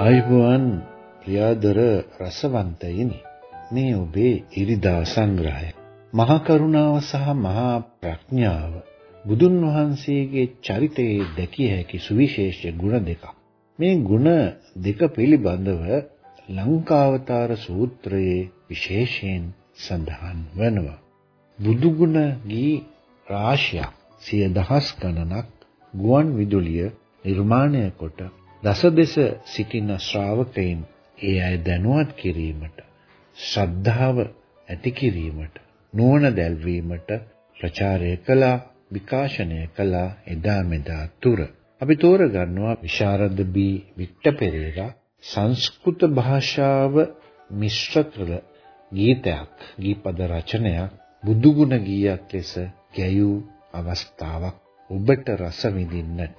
ආයුබෝවන් ප්‍රියාදර රසවන්තයිනි. මේ ඔබේ ඉරිදා සංග්‍රහය. මහා කරුණාව සහ මහා ප්‍රඥාව බුදුන් වහන්සේගේ චරිතයේ දැකිය හැකි සුවිශේෂ ගුණ දෙකක්. මේ ගුණ දෙක පිළිබඳව ලංකාවතාර සූත්‍රයේ විශේෂයෙන් සඳහන් වෙනවා. බුදු ගුණ ගී රාශියක් සිය දහස් ගණනක් ගුවන් විදුලිය නිර්මාණය කොට දසදෙස සිටින ශ්‍රාවකයින් ඒ අය දැනුවත් කිරීමට ශ්‍රද්ධාව ඇති කිරීමට නුවණ දැල්වීමට ප්‍රචාරය කළා විකාශනය කළා එදා මෙදා තුර. අපි තෝරගන්නවා විශාරද බී වික්ටර් පෙරේරා සංස්කෘත භාෂාව මිශ්‍ර කළ ගීතයක් ගීපද රචනයක් බුදුගුණ ගීයක් ලෙස ගැයූ අවස්ථාවක්. ඔබට රස විඳින්නට.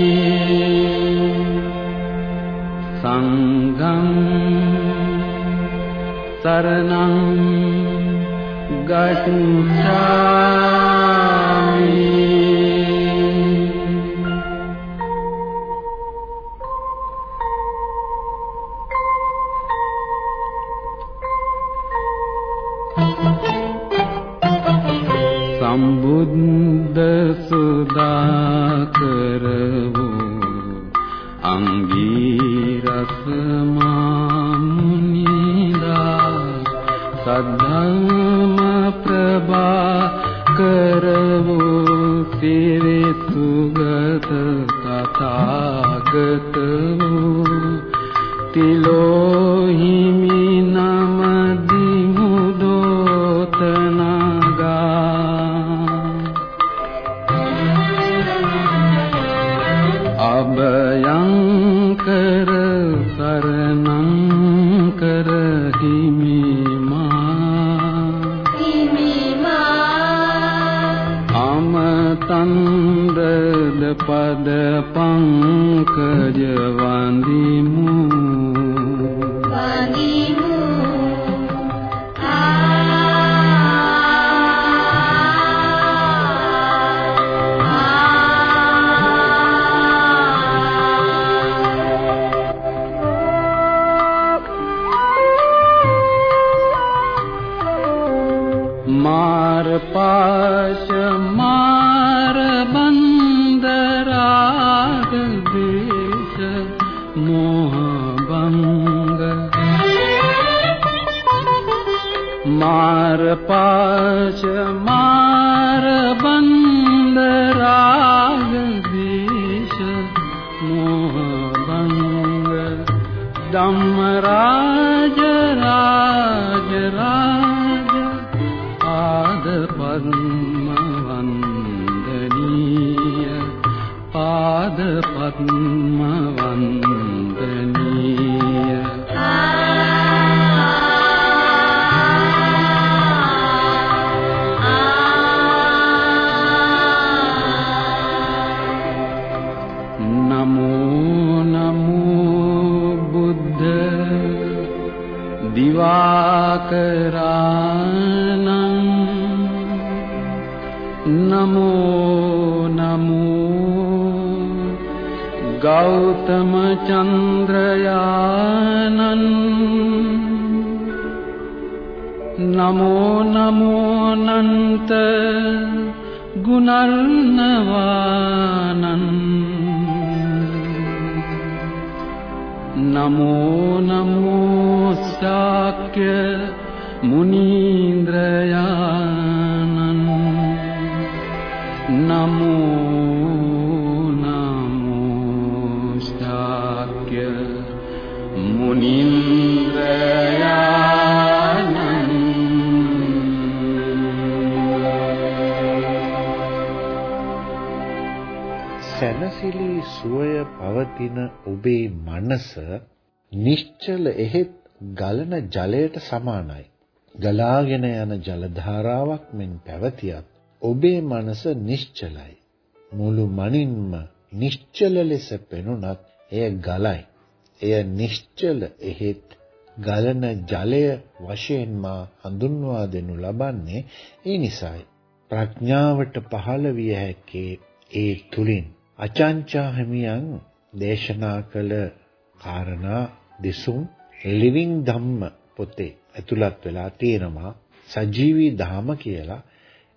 शरणं गच्छ ङ्ग करानन् नमो नमो। गौतमचन्द्रयानन्। नमो नमो अन्त् गुणर्नवानन्। नमो नमो शाक्य मुनीन्द्रयानन्। नमो සැනසිලි සුවය පවතින ඔබේ මනස නිශ්චල එහෙත් ගලන ජලයට සමානයි. ගලාගෙන යන ජල ධාරාවක් මෙන් පැවතියත් ඔබේ මනස නිශ්චලයි. මුළු මනින්ම නිශ්චල ලෙස පෙනුනත් එය ගලයි. එය නිශ්චල එහෙත් ගලන ජලය වශයෙන් මා හඳුන්වා දෙනු ලබන්නේ ඒ නිසායි. ප්‍රඥාවට පහළ විය හැකේ ඒ තුලින් අචංචා හිමියන් දේශනා කළ කාරණා දෙසුම් ලිවිං ධම්ම පොතේ ඇතුළත් වෙලා තියෙනවා සජීවී ධාම කියලා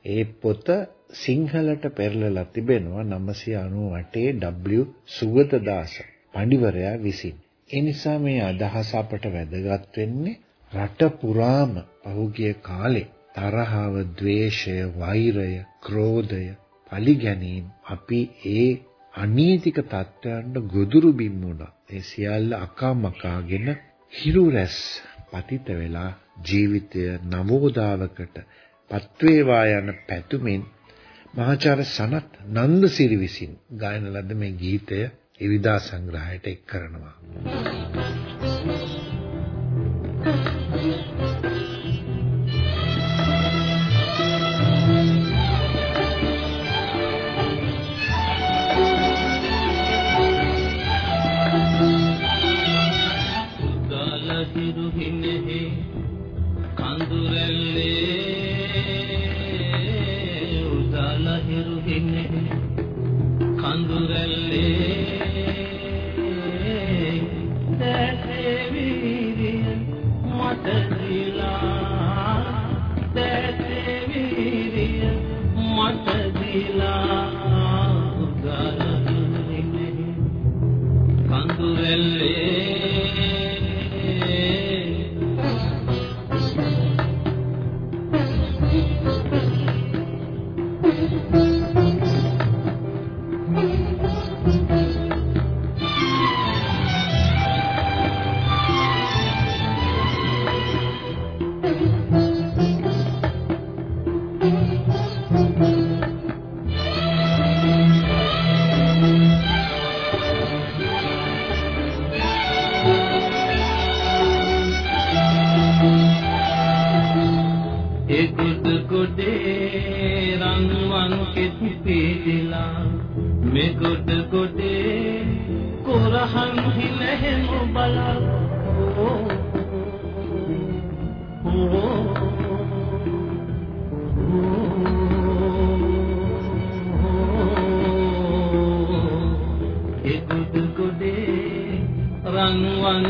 ඒ පොත සිංහලට පෙරලලා තිබෙනවා 998 W සුගතදාස පඬිවරයා විසින්. ඒ නිසා මේ අදහස අපට වැදගත් වෙන්නේ රට පුරාම පහුගිය කාලේ තරහව, ద్వේෂය, වෛරය, ක්‍රෝධය, පලිගැනීම් අපි ඒ අනීතික තත්ත්වයන්ට ගොදුරු බිම් වුණා. ඒ සියල්ල අකාමකාගෙන හිරු රැස් පතිත වෙලා ජීවිතය නවෝදාවකට පත්වේවා යන පැතුමින් මහාචාර්ය සනත් නන්දසිරි විසින් ගායන ලද මේ ගීතය ඉරිදා සංග්‍රහයට එක් කරනවා. උදාල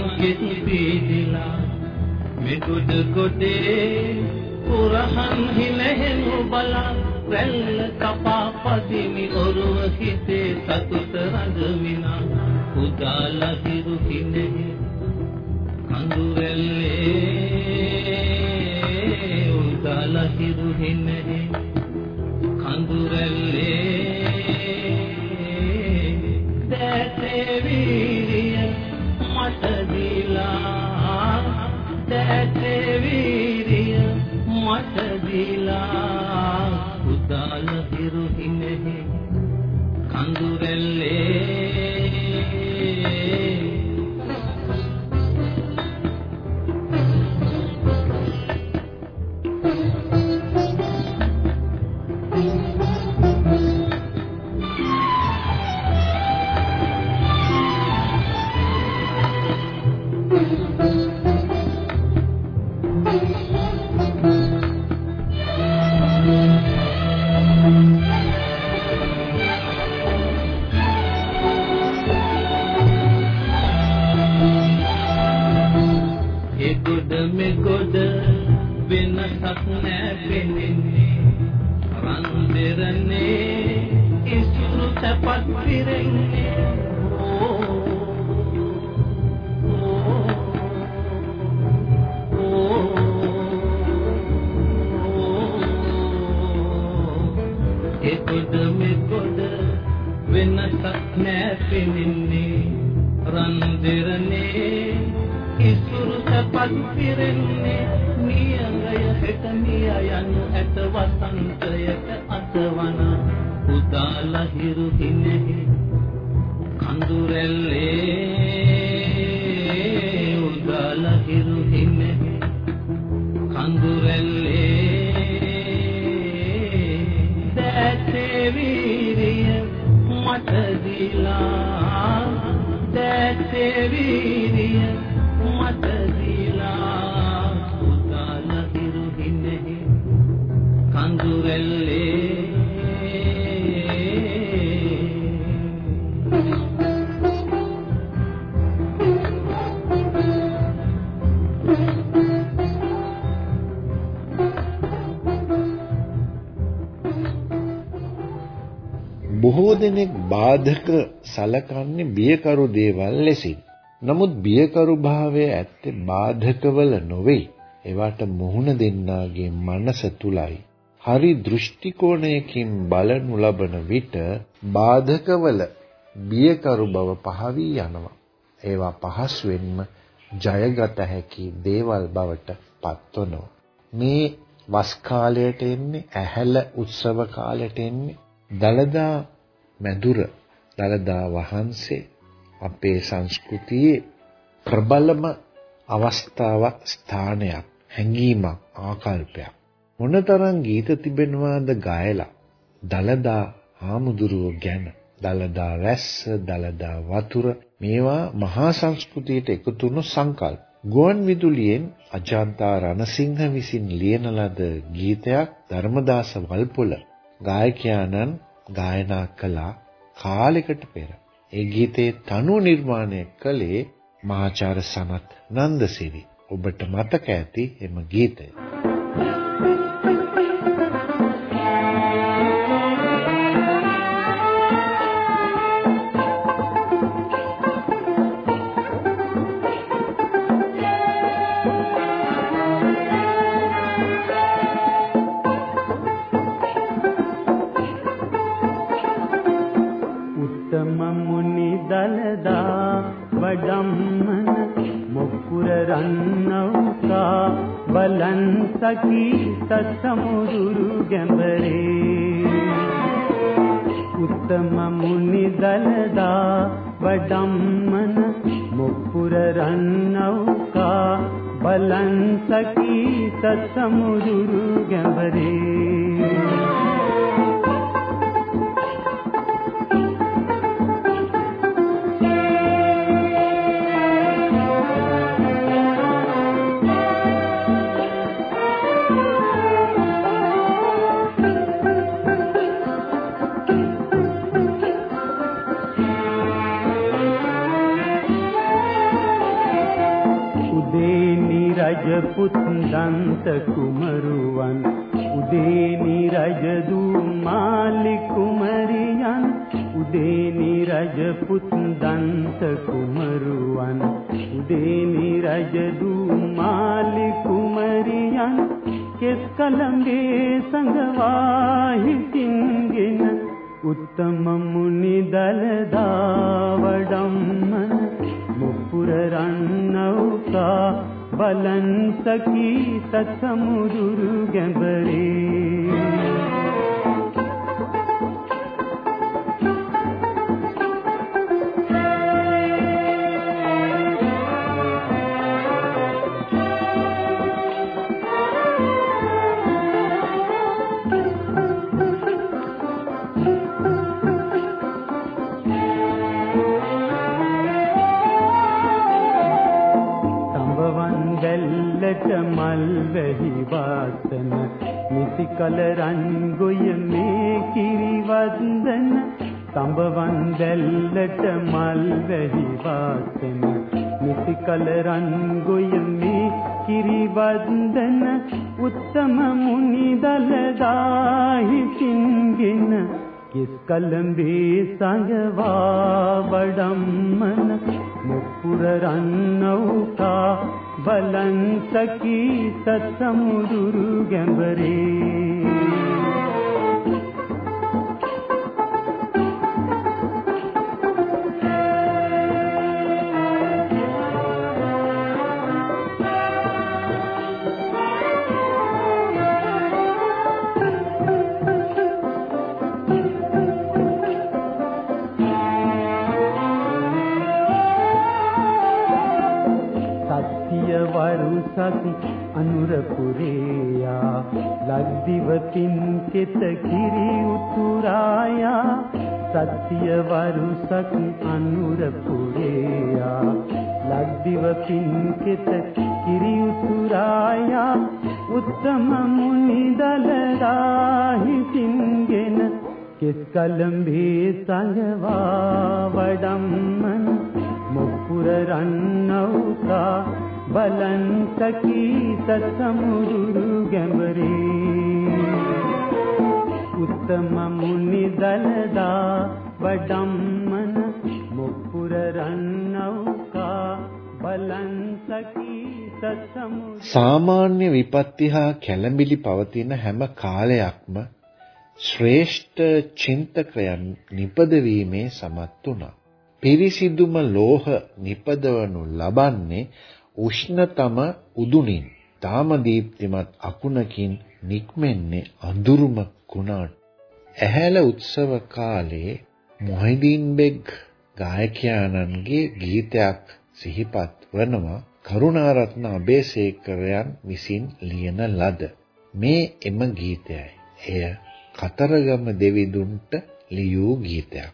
රන්වන් කෙත් පීදිලා මෙගොඩ ගොඩේ පුරහන් හිලහෙනු බලා වැල්ල කපා පදිමි ඔරුව හිතේ සතුට රඟමිනා උදාල හිරු හිනෙහි කඳුරැල්ලේ උදාල හිරු හිනෙහි කඳුරැල්ලේ කඳුරැල්ලේ එකොඩ මෙකොඩ වෙනසක් නෑ පෙනෙන්නේ රන් දෙරනේ ඉසුරු සපත් පිරෙන්නේ. නියඟය හෙට මිය යනු ඇත වසන්තයට අතවන උදා ලහිරු හිනෙහි කඳුරැල්ලේ බොහෝ දෙනෙක් බාධක සලකන්නේ බියකරු දේවල් ලෙසින්. නමුත් බියකරු භාවය ඇත්තේ බාධකවල නොවේ. ඒවට මුහුණ දෙන්නාගේ මනස තුලයි. හරි දෘෂ්ටි කෝණයකින් බලනු ලබන විට බාධකවල බියකරු බව පහවී යනවා. ඒවා පහසුවෙන්ම ජයගත හැකි දේවල් බවට පත්වනවා. මේ වස් කාලයට එන්නේ ඇහැල උත්සව කාලයට එන්නේ දලදා මැදුර දලදා වහන්සේ අපේ සංස්කෘතියේ ප්‍රබලම අවස්ථාවක් ස්ථානයක් හැඟීමක් ආකල්පයක්. මොනතරම් ගීත තිබෙනවාද ගායලා දලදා හාමුදුරුව ගැන. දලදා වැස්ස දලදා වතුර මේවා මහා සංස්කෘතියට එකතු වුණු සංකල්ප. ගුවන් විදුලියෙන් අජන්තා රණසිංහ විසින් ලියන ලද ගීතයක් ධර්මදාස වල්පොල ගායකයාණන් ගායනා කළා කාලයකට පෙර. ඒ ගීතේ තනු නිර්මාණය කළේ මහාචාර්ය සනත් නන්දසිරි. ඔබට මතක ඇති එම ගීතය. සකි සසමුදුරු ගැඹරේ. උත්තම මුනි දලදා වඩම්මන මොකුර රන්නෞකා බලන් සකි සසමුදුරු ගැඹරේ. දන්ත කුමරුවන් උදේනි රජදු මාලි කුමරියන් උදේනි රජපුත් දන්ත කුමරුවන් උදේනි රජදු මාලි කුමරියන් කෙස් කලඹේ සංගවා බලන් සකි සත්සමුදුරු ගැඹරේ දැල්ලට මල් වැහි වාසන නිසි කල රන් ගොය මේ කිරිවන්දන උත්තම මුනි දලදාහි සින්ගෙන කිස් කලඹේ සංගවා වඩම්මන මුප්පුර රන්නවුකා බලන් සකී සසමුදුරු ගැඹරේ සත් අනුරපුරේයා ලක්දිවතින් කෙත කිරි උතුරායා සත්‍ය වරුසක් අනුරපුරේයා ලක්දිවතින් කෙත කිරි උතුරායා උත්තම මුනි දලදාහි සින්ගෙන කෙස් කලම්බේ සංගවා වඩම්මන මොප්පුර රන්නවුතා බලන් සකී සසමුදුරු ගැඹරේ උත්තම මුනි දලදා වඩම්මන මුප්පුර රන්නවුකා බලන් සකී සසමුදුරු සාමාන්‍ය විපත්ති හා කැළඹිලි පවතින හැම කාලයක්ම ශ්‍රේෂ්ඨ චින්තකයන් නිපදවීමේ සමත් වුණා. පිරිසිදුම ලෝහ නිපදවනු ලබන්නේ උෂ්ණතම උදුනින් තාම දීප්තිමත් අකුණකින් නික්මෙන්නේ අඳුරුම කුණාට. ඇහැල උත්සව කාලේ මොහිදීන් බෙග් ගායකයාණන්ගේ ගීතයක් සිහිපත් වනවා කරුණාරත්න අබේසේකරයන් විසින් ලියන ලද මේ එම ගීතයයි. එය කතරගම දෙවිඳුන්ට ලියූ ගීතයක්.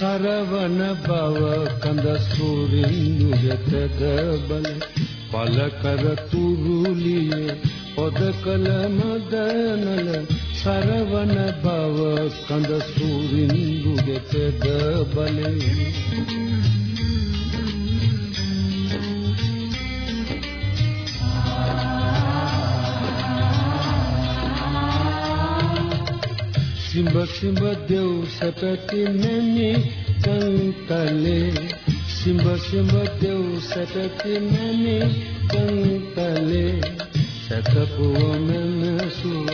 සරවන බව කඳ සූරින්දුයතද බල. පල කර තුරුලියේ පොද කල මදනල. සරවන බව කඳ සූරින්දුයතද බලේ. සිඹ සිඹ දෙව් සැපති නැමි කංකලේ සිඹ සිඹ දෙව් සැපති නැමි කංකලේ සතපුවමන සුව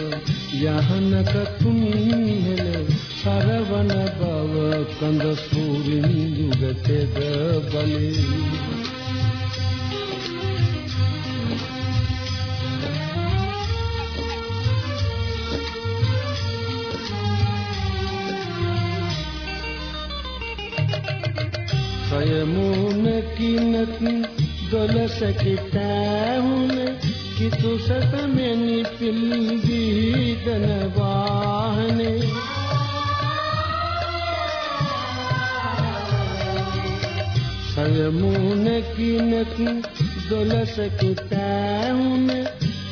යහනක තුන්හෙල සරවන බව කඳ සූරින් දුගතෙද බලේ මූණකිනත් දොලසකිතෑහුන කිතු සතමෙනි පිල්දීදන වාහනේ. සය මූණකිනත් දොලසකිතෑහුන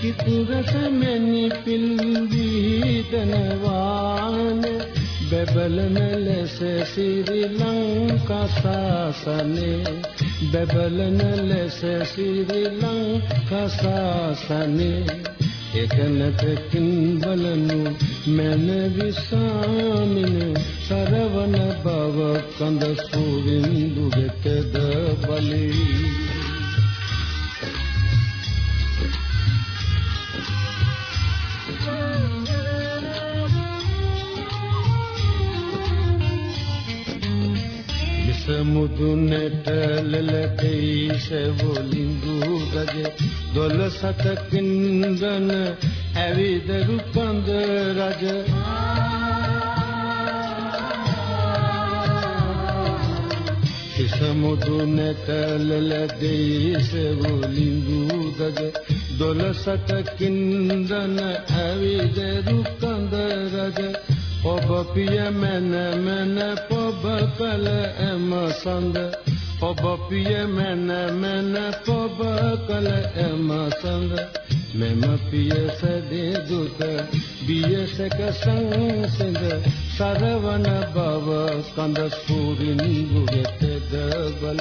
කිතු රසමෙනි පිල්දීදන වාහනේ. බබලන ලෙස ශ්‍රී ලංකා සාසනේ. බබලන ලෙස ශ්‍රී ලංකා සාසනේ. එකනතකින් බලනු මන විසාමින සරවන බව කඳ සූවින්දු වෙතද බලී. ලලකී සෙවොලින්දු ගජ දොල සතකින් ගන ඇවිද රුපන්ද රජ. සමුදුනට ලලකී සෙවොලින්දු ගජ දොල සතකින් ගන ඇවිද රුපන්ද රජ. ඔබ පිය මන මන පොබ කල එම සඳ. ඔබ පිය මන මන ඔබ කල එම සඳ. මෙම පිය සදේ දුක බියසක සංසඳ. සරවන බව කඳ සූරින් ගුගෙතද බල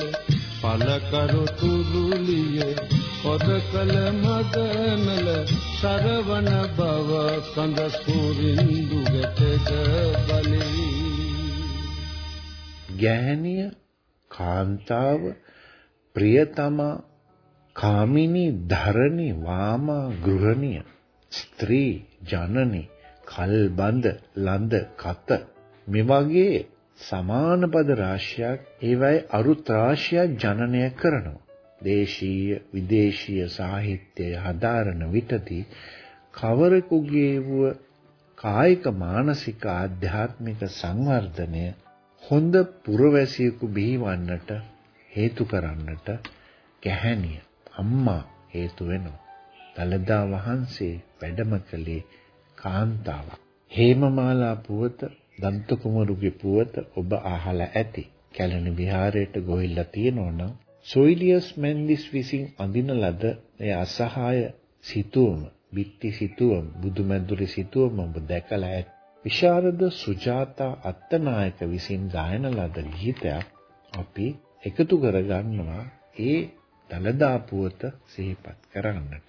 පල කරු තුරුලිය පොද කල මදනල සරවන බව කඳ සූරින් ගුගෙතද බලී. ගැහණිය කාන්තාව ප්‍රියතමා කාමිනී ධරණි වාමා ගෘහණිය ස්ත්‍රී ජනනි කල්බඳ ලඳ කත මේ වගේ සමාන පද රාශියක් ඒවයි අරුත් රාශියක් ජනනය කරනවා. දේශීය විදේශීය සාහිත්‍යය හදාරන විටදී කවරෙකුගේ වූ කායික මානසික ආධ්‍යාත්මික සංවර්ධනය හොඳ පුරවැසියෙකු බිහිවන්නට හේතු කරන්නට ගැහැණිය අම්මා හේතු වෙනවා. දලදා වහන්සේ වැඩම කළේ කාන්තාවක්. හේමමාලා පුවත දන්ත කුමරුගේ පුවත ඔබ අහලා ඇති. කැලණි විහාරයට ගොහිල්ලා තියෙනවා නම් සොයිලියස් මෙන්ඩිස් විසින් අඳින ලද ඒ අසහාය සිතුවම, බිත්ති සිතුවම, බුදුමැදුරේ සිතුවම ඔබ දැකලා ඇති. විශාරද සුජාතා අත්තනායක විසින් ගායන ලද ගීතයක් අපි එකතු කරගන්නවා ඒ දලදා පුවත සිහිපත් කරන්නට.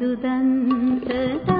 මදුදන්තතා